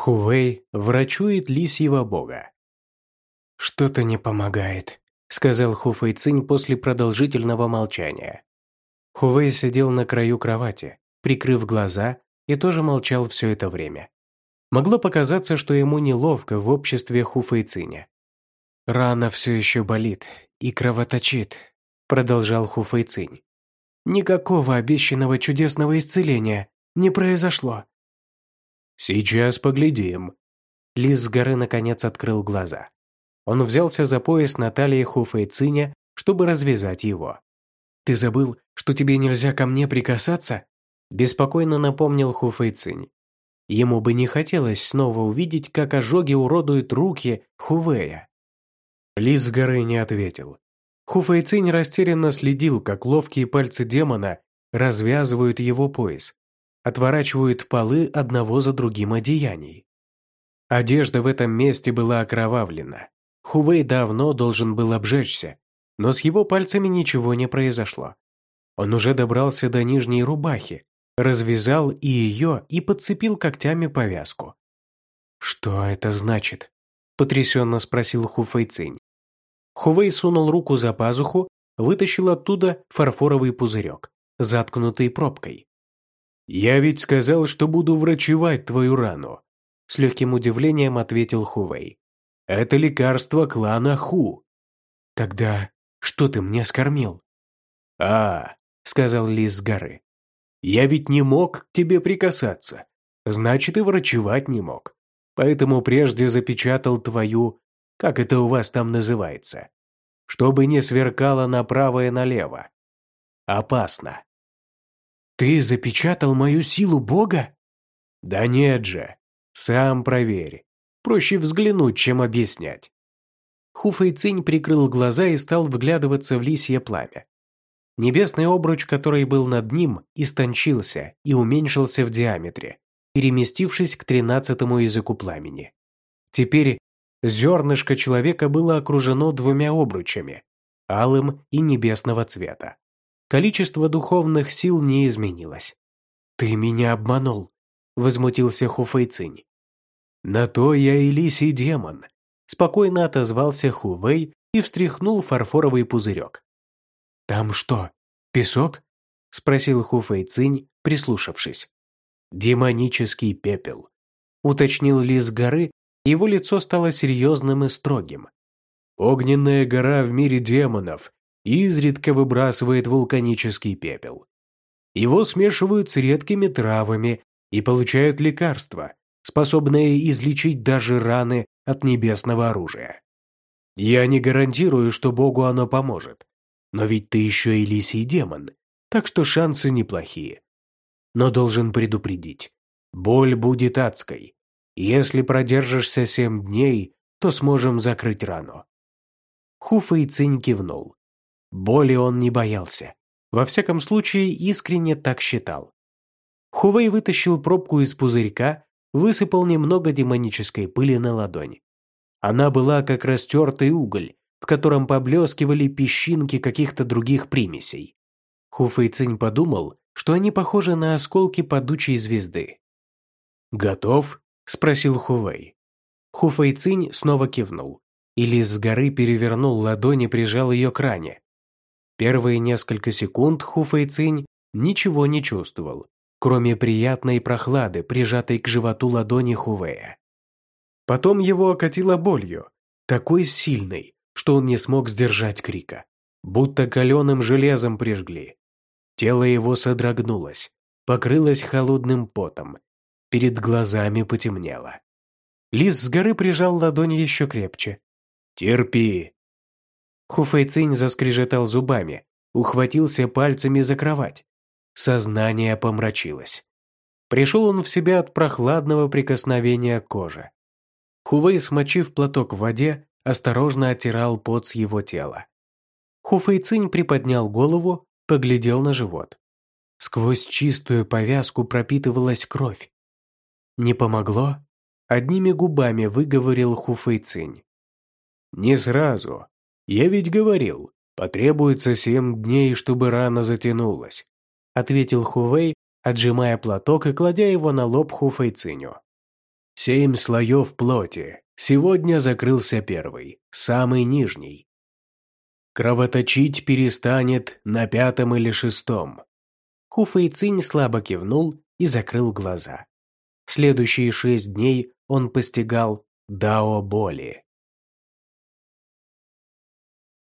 Хувей врачует лисьего бога. «Что-то не помогает», — сказал Хуфэй Цинь после продолжительного молчания. Хувей сидел на краю кровати, прикрыв глаза, и тоже молчал все это время. Могло показаться, что ему неловко в обществе Хуфэй Циня. «Рана все еще болит и кровоточит», — продолжал Хуфэй Цинь. «Никакого обещанного чудесного исцеления не произошло. «Сейчас поглядим». Лис с горы наконец открыл глаза. Он взялся за пояс Натальи Хуфейциня, чтобы развязать его. «Ты забыл, что тебе нельзя ко мне прикасаться?» Беспокойно напомнил Хуфейцинь. Ему бы не хотелось снова увидеть, как ожоги уродуют руки Хувея. Лис с горы не ответил. Хуфейцинь растерянно следил, как ловкие пальцы демона развязывают его пояс, отворачивают полы одного за другим одеяний. Одежда в этом месте была окровавлена. Хувей давно должен был обжечься, но с его пальцами ничего не произошло. Он уже добрался до нижней рубахи, развязал и ее и подцепил когтями повязку. «Что это значит?» – потрясенно спросил Хуфэй Цинь. Хувей сунул руку за пазуху, вытащил оттуда фарфоровый пузырек, заткнутый пробкой. «Я ведь сказал, что буду врачевать твою рану», – с легким удивлением ответил Хувей. «Это лекарство клана Ху». «Тогда что ты мне скормил?» «А, – сказал Лис с горы. «Я ведь не мог к тебе прикасаться, значит и врачевать не мог. Поэтому прежде запечатал твою, как это у вас там называется, чтобы не сверкало направо и налево. Опасно. «Ты запечатал мою силу Бога?» «Да нет же. Сам проверь. Проще взглянуть, чем объяснять». Хуфэй Цинь прикрыл глаза и стал вглядываться в лисье пламя. Небесный обруч, который был над ним, истончился и уменьшился в диаметре, переместившись к тринадцатому языку пламени. Теперь зернышко человека было окружено двумя обручами – алым и небесного цвета. Количество духовных сил не изменилось. «Ты меня обманул», – возмутился Хуфэйцинь. «На то я и лисий демон», – спокойно отозвался Хувей и встряхнул фарфоровый пузырек. «Там что, песок?» – спросил Хуфэйцинь, прислушавшись. «Демонический пепел», – уточнил лис горы, его лицо стало серьезным и строгим. «Огненная гора в мире демонов изредка выбрасывает вулканический пепел. Его смешивают с редкими травами и получают лекарства, способные излечить даже раны от небесного оружия. Я не гарантирую, что Богу оно поможет, но ведь ты еще и лисий демон, так что шансы неплохие. Но должен предупредить, боль будет адской. Если продержишься семь дней, то сможем закрыть рану. Хуфа и Цинь кивнул. Боли он не боялся. Во всяком случае, искренне так считал. Хувей вытащил пробку из пузырька, высыпал немного демонической пыли на ладонь. Она была как растертый уголь, в котором поблескивали песчинки каких-то других примесей. Хуфэй Цинь подумал, что они похожи на осколки падучей звезды. «Готов?» – спросил Хувей. Хуфэй Цинь снова кивнул. Или с горы перевернул ладонь и прижал ее к ране. Первые несколько секунд Хуфэйцинь ничего не чувствовал, кроме приятной прохлады, прижатой к животу ладони Хувея. Потом его окатило болью, такой сильной, что он не смог сдержать крика, будто каленым железом прижгли. Тело его содрогнулось, покрылось холодным потом, перед глазами потемнело. Лис с горы прижал ладонь еще крепче. «Терпи», Хуфэйцинь заскрежетал зубами, ухватился пальцами за кровать. Сознание помрачилось. Пришел он в себя от прохладного прикосновения кожи. Хувей, смочив платок в воде, осторожно оттирал пот с его тела. Хуфэйцинь приподнял голову, поглядел на живот. Сквозь чистую повязку пропитывалась кровь. Не помогло? Одними губами выговорил Хуфэйцинь. «Не сразу», «Я ведь говорил, потребуется семь дней, чтобы рана затянулась», ответил Хувей, отжимая платок и кладя его на лоб Хуфейциню. Семь слоев плоти. Сегодня закрылся первый, самый нижний. Кровоточить перестанет на пятом или шестом. Хуфэй Цинь слабо кивнул и закрыл глаза. Следующие шесть дней он постигал дао боли.